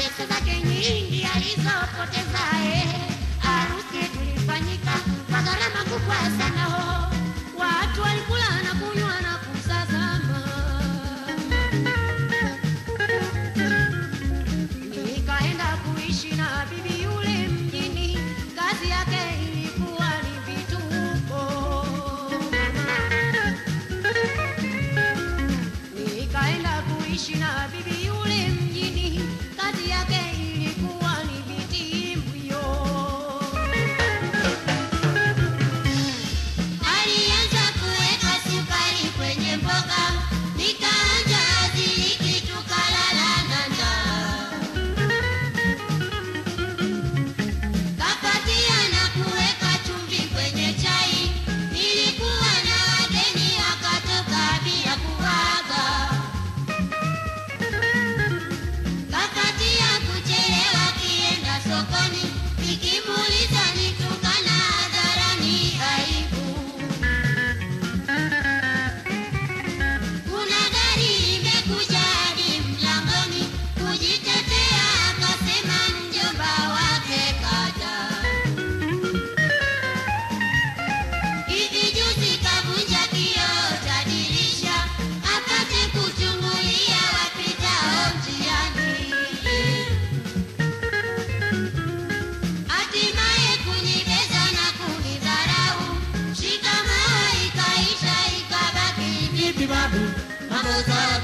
cabeça da quem idealizou poder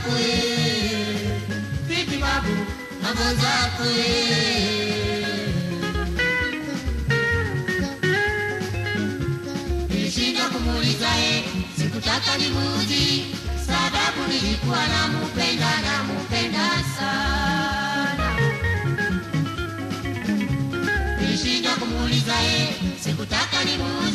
zakwe vipi babu? Mambo zakwe eh? nilishinda eh, sababu nilikuwa namupenda namupenda sana. Nilishinda kumuuliza e sikutaka nimuuzi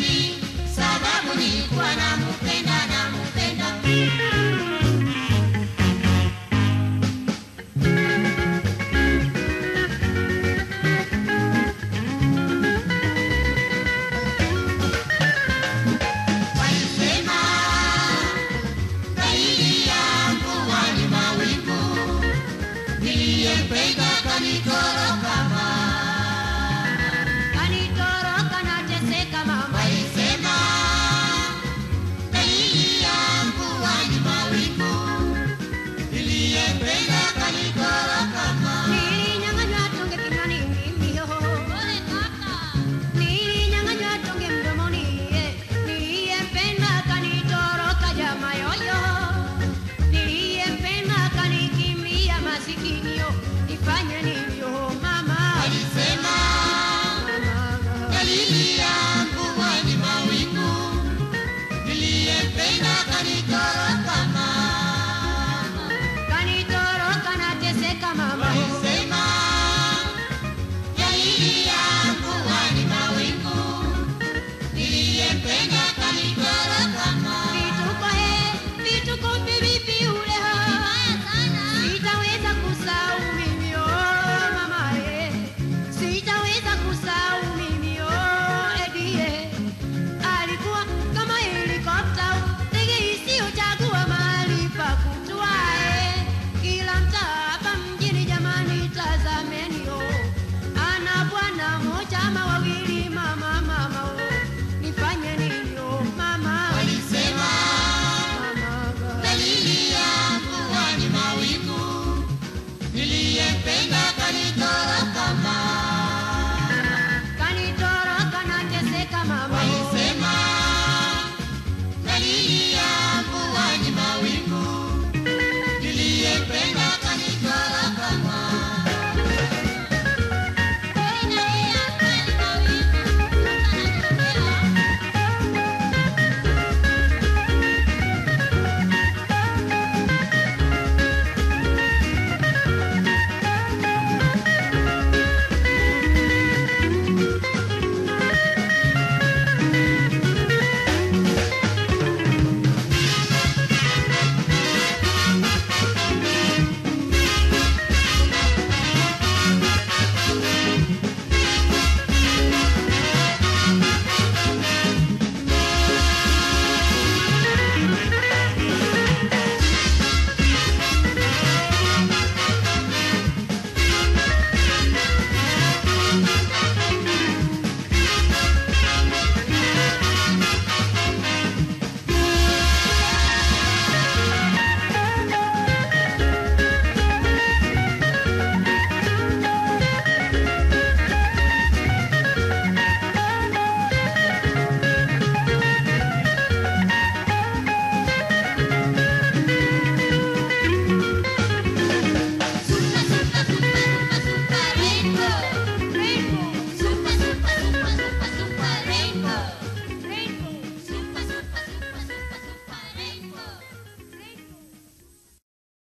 Thank you.